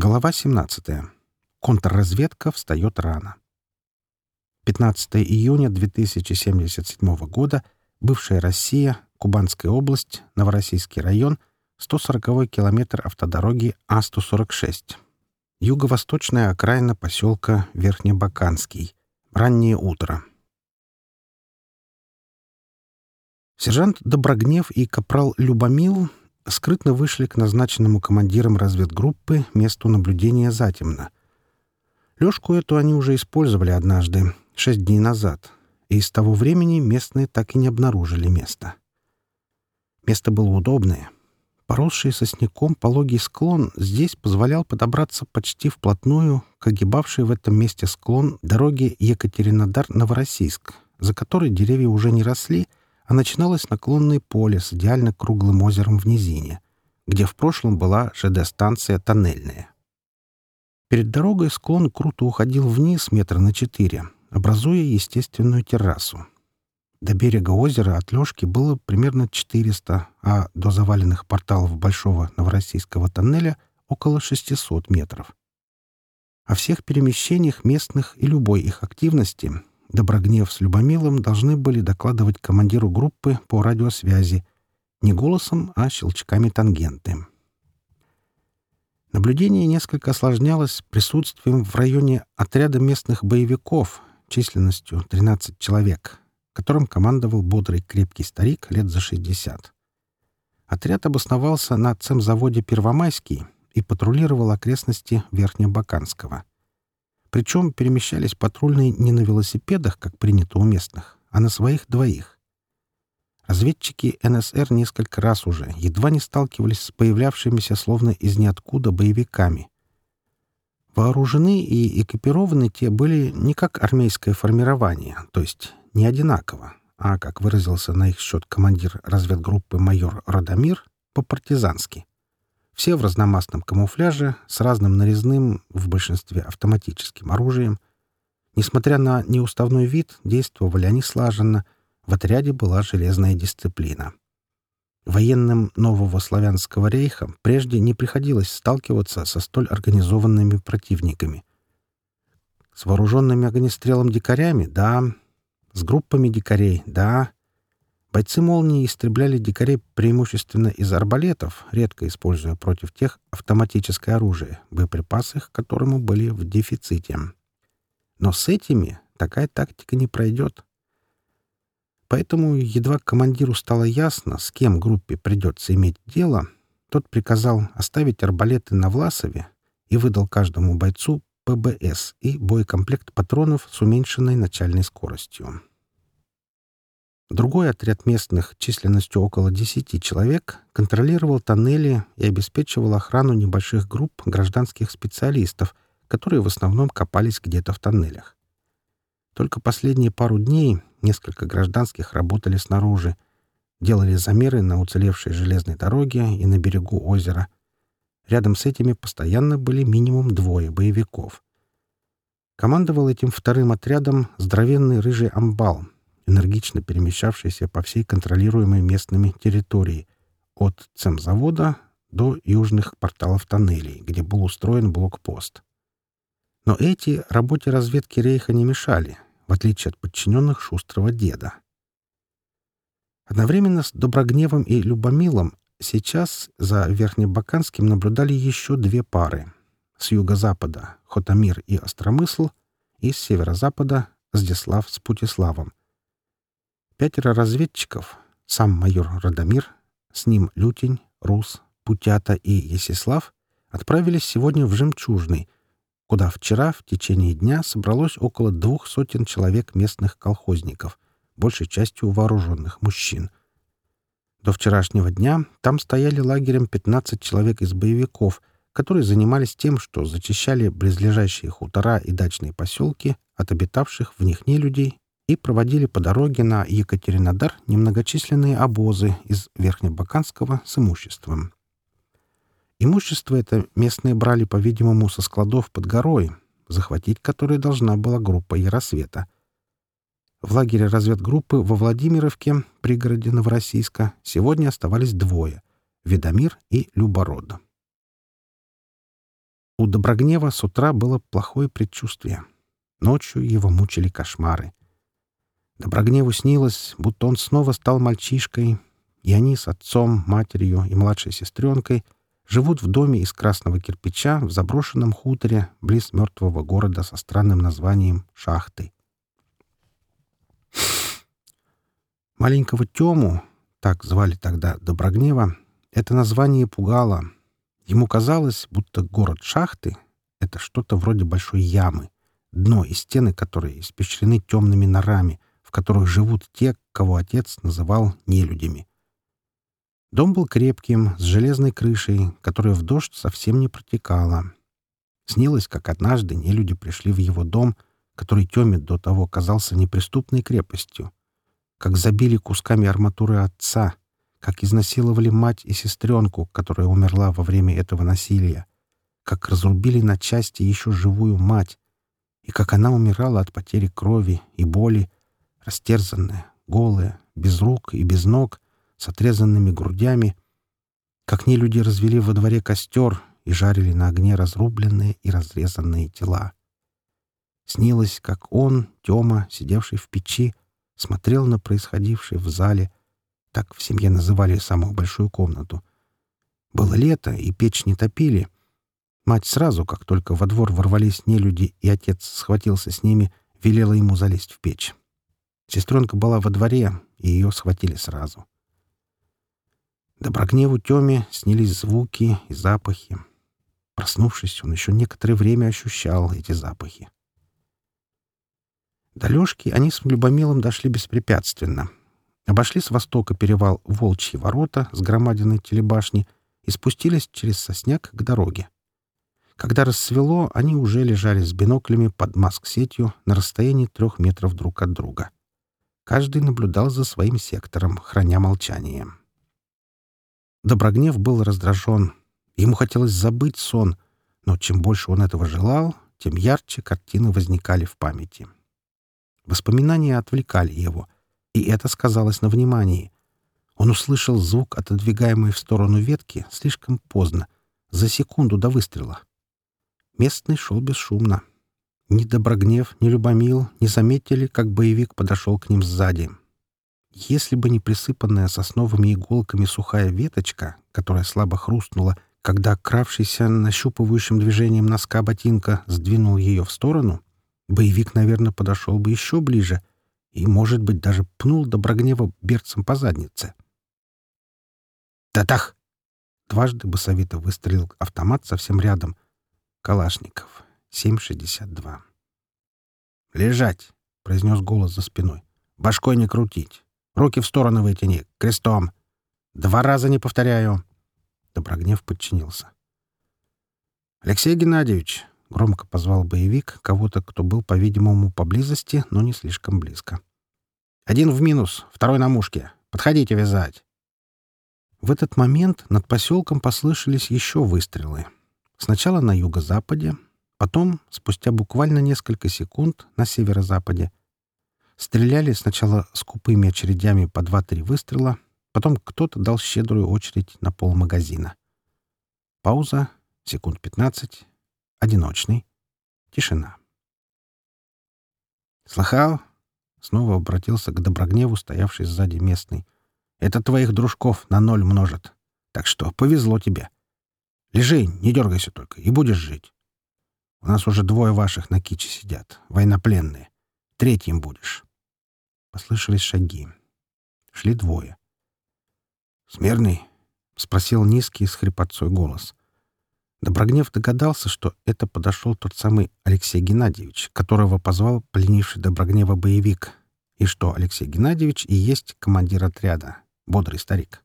Глава 17. Контрразведка встает рано. 15 июня 2077 года. Бывшая Россия, Кубанская область, Новороссийский район, 140 километр автодороги А-146. Юго-восточная окраина поселка Верхнебаканский. Раннее утро. Сержант Доброгнев и капрал Любомил скрытно вышли к назначенному командиром разведгруппы месту наблюдения затемно. Лёшку эту они уже использовали однажды, шесть дней назад, и с того времени местные так и не обнаружили место. Место было удобное. Поросший сосняком пологий склон здесь позволял подобраться почти вплотную к огибавшей в этом месте склон дороги Екатеринодар-Новороссийск, за которой деревья уже не росли — а начиналось наклонное поле с идеально круглым озером в низине, где в прошлом была ЖД-станция «Тоннельная». Перед дорогой склон круто уходил вниз метра на четыре, образуя естественную террасу. До берега озера от Лёшки было примерно 400, а до заваленных порталов Большого Новороссийского тоннеля — около 600 метров. О всех перемещениях местных и любой их активности Доброгнев с Любомилом должны были докладывать командиру группы по радиосвязи не голосом, а щелчками тангенты. Наблюдение несколько осложнялось присутствием в районе отряда местных боевиков численностью 13 человек, которым командовал бодрый крепкий старик лет за 60. Отряд обосновался на цемзаводе «Первомайский» и патрулировал окрестности Верхнебаканского. Причем перемещались патрульные не на велосипедах, как принято у местных, а на своих двоих. Разведчики НСР несколько раз уже едва не сталкивались с появлявшимися словно из ниоткуда боевиками. Вооружены и экипированы те были не как армейское формирование, то есть не одинаково, а, как выразился на их счет командир разведгруппы майор Радомир, по-партизански. Все в разномастном камуфляже, с разным нарезным, в большинстве автоматическим оружием. Несмотря на неуставной вид, действовали они слаженно. В отряде была железная дисциплина. Военным нового славянского рейха прежде не приходилось сталкиваться со столь организованными противниками. С вооруженными огнестрелом дикарями — да. С группами дикарей — да. Бойцы «Молнии» истребляли дикарей преимущественно из арбалетов, редко используя против тех автоматическое оружие, боеприпасы к которому были в дефиците. Но с этими такая тактика не пройдет. Поэтому едва командиру стало ясно, с кем группе придется иметь дело, тот приказал оставить арбалеты на Власове и выдал каждому бойцу ПБС и боекомплект патронов с уменьшенной начальной скоростью. Другой отряд местных численностью около 10 человек контролировал тоннели и обеспечивал охрану небольших групп гражданских специалистов, которые в основном копались где-то в тоннелях. Только последние пару дней несколько гражданских работали снаружи, делали замеры на уцелевшей железной дороге и на берегу озера. Рядом с этими постоянно были минимум двое боевиков. Командовал этим вторым отрядом здоровенный рыжий амбал — энергично перемещавшиеся по всей контролируемой местными территории от цемзавода до южных порталов тоннелей, где был устроен блокпост. Но эти работе разведки рейха не мешали, в отличие от подчиненных шустрого деда. Одновременно с Доброгневом и Любомилом сейчас за Верхнебаканским наблюдали еще две пары. С юго-запада — Хотамир и Остромысл, и с северо-запада — Здислав с Путиславом, Пятеро разведчиков, сам майор Радомир, с ним Лютень, Рус, Путята и Есислав, отправились сегодня в Жемчужный, куда вчера в течение дня собралось около двух сотен человек местных колхозников, большей частью вооруженных мужчин. До вчерашнего дня там стояли лагерем 15 человек из боевиков, которые занимались тем, что зачищали близлежащие хутора и дачные поселки от обитавших в них нелюдей и проводили по дороге на Екатеринодар немногочисленные обозы из Верхнебаканского с имуществом. Имущество это местные брали, по-видимому, со складов под горой, захватить которые должна была группа Яросвета. В лагере разведгруппы во Владимировке, пригороде Новороссийска, сегодня оставались двое — Ведомир и Любород. У Доброгнева с утра было плохое предчувствие. Ночью его мучили кошмары. Доброгневу снилось, будто он снова стал мальчишкой, и они с отцом, матерью и младшей сестренкой живут в доме из красного кирпича в заброшенном хуторе близ мертвого города со странным названием «Шахты». Маленького Тему, так звали тогда Доброгнева, это название пугало. Ему казалось, будто город Шахты — это что-то вроде большой ямы, дно и стены которой испещрены темными норами — в которых живут те, кого отец называл нелюдями. Дом был крепким, с железной крышей, которая в дождь совсем не протекала. Снилось, как однажды нелюди пришли в его дом, который Теме до того казался неприступной крепостью, как забили кусками арматуры отца, как изнасиловали мать и сестренку, которая умерла во время этого насилия, как разрубили на части еще живую мать, и как она умирала от потери крови и боли, растерзанная, голая, без рук и без ног, с отрезанными грудями. Как не люди развели во дворе костер и жарили на огне разрубленные и разрезанные тела. Снилось, как он, Тёма, сидевший в печи, смотрел на происходившее в зале, так в семье называли самую большую комнату. Было лето, и печь не топили. Мать сразу, как только во двор ворвались нелюди, и отец схватился с ними, велела ему залезть в печь. Сестренка была во дворе, и ее схватили сразу. Доброгневу Теме снились звуки и запахи. Проснувшись, он еще некоторое время ощущал эти запахи. До Лешки они с Любомилом дошли беспрепятственно. Обошли с востока перевал Волчьи ворота с громадиной телебашни и спустились через сосняк к дороге. Когда рассвело, они уже лежали с биноклями под маск-сетью на расстоянии трех метров друг от друга — Каждый наблюдал за своим сектором, храня молчание. Доброгнев был раздражен. Ему хотелось забыть сон, но чем больше он этого желал, тем ярче картины возникали в памяти. Воспоминания отвлекали его, и это сказалось на внимании. Он услышал звук, отодвигаемой в сторону ветки, слишком поздно, за секунду до выстрела. Местный шел бесшумно, ни Доброгнев, ни Любомил не заметили, как боевик подошел к ним сзади. Если бы не присыпанная сосновыми иголками сухая веточка, которая слабо хрустнула, когда кравшийся нащупывающим движением носка ботинка сдвинул ее в сторону, боевик, наверное, подошел бы еще ближе и, может быть, даже пнул Доброгнева берцем по заднице. «Татах!» Дважды Басовито выстрелил автомат совсем рядом. Калашников. 7.62. «Лежать!» — произнес голос за спиной. «Башкой не крутить. Руки в стороны вытяни. Крестом. Два раза не повторяю». Доброгнев подчинился. «Алексей Геннадьевич!» — громко позвал боевик кого-то, кто был, по-видимому, поблизости, но не слишком близко. «Один в минус, второй на мушке. Подходите вязать!» В этот момент над поселком послышались еще выстрелы. Сначала на юго-западе, Потом, спустя буквально несколько секунд, на северо-западе. Стреляли сначала скупыми очередями по два-три выстрела, потом кто-то дал щедрую очередь на пол магазина. Пауза, секунд пятнадцать, одиночный, тишина. «Слыхал?» — снова обратился к Доброгневу, стоявший сзади местный. «Это твоих дружков на ноль множат. Так что повезло тебе. Лежи, не дергайся только, и будешь жить». У нас уже двое ваших на киче сидят, военнопленные. Третьим будешь. Послышались шаги. Шли двое. «Смирный?» — спросил низкий с хрипотцой голос. Доброгнев догадался, что это подошел тот самый Алексей Геннадьевич, которого позвал пленивший Доброгнева боевик, и что Алексей Геннадьевич и есть командир отряда, бодрый старик.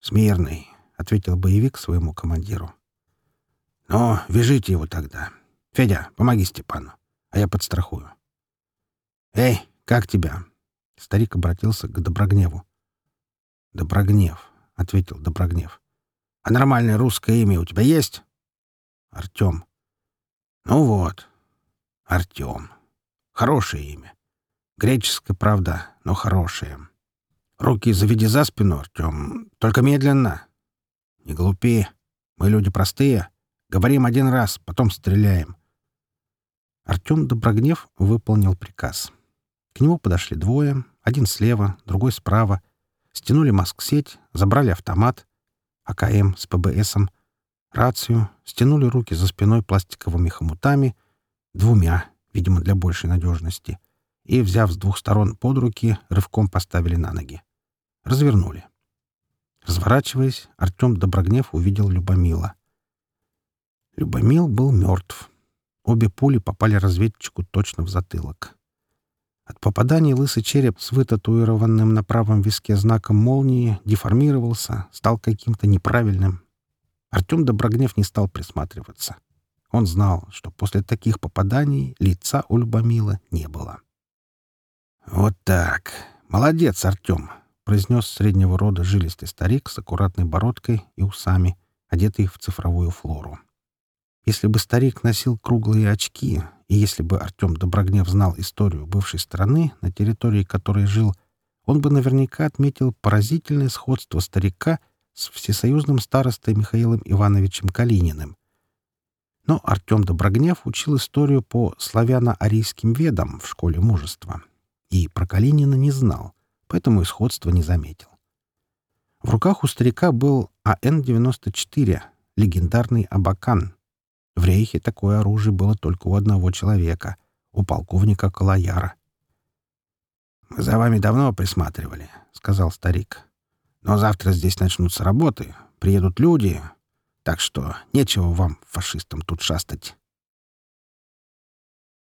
«Смирный», — ответил боевик своему командиру. Но вяжите его тогда. Федя, помоги Степану, а я подстрахую. Эй, как тебя? Старик обратился к Доброгневу. Доброгнев, ответил Доброгнев. А нормальное русское имя у тебя есть? Артем. Ну вот, Артем. Хорошее имя. Греческое, правда, но хорошее. Руки заведи за спину, Артем. Только медленно. Не глупи. Мы люди простые. Говорим один раз, потом стреляем. Артем Доброгнев выполнил приказ. К нему подошли двое, один слева, другой справа. Стянули маск-сеть, забрали автомат, АКМ с ПБСом, рацию, стянули руки за спиной пластиковыми хомутами, двумя, видимо, для большей надежности, и, взяв с двух сторон под руки, рывком поставили на ноги. Развернули. Разворачиваясь, Артем Доброгнев увидел Любомила. Любомил был мертв. Обе пули попали разведчику точно в затылок. От попаданий лысый череп с вытатуированным на правом виске знаком молнии деформировался, стал каким-то неправильным. Артем Доброгнев не стал присматриваться. Он знал, что после таких попаданий лица у Любомила не было. «Вот так. Молодец, Артем!» — произнес среднего рода жилистый старик с аккуратной бородкой и усами, одетый в цифровую флору. Если бы старик носил круглые очки, и если бы Артем Доброгнев знал историю бывшей страны, на территории которой жил, он бы наверняка отметил поразительное сходство старика с всесоюзным старостой Михаилом Ивановичем Калининым. Но Артем Доброгнев учил историю по славяно-арийским ведам в школе мужества и про Калинина не знал, поэтому и сходства не заметил. В руках у старика был АН-94, легендарный Абакан — в рейхе такое оружие было только у одного человека, у полковника Калаяра. «Мы за вами давно присматривали», — сказал старик. «Но завтра здесь начнутся работы, приедут люди, так что нечего вам, фашистам, тут шастать».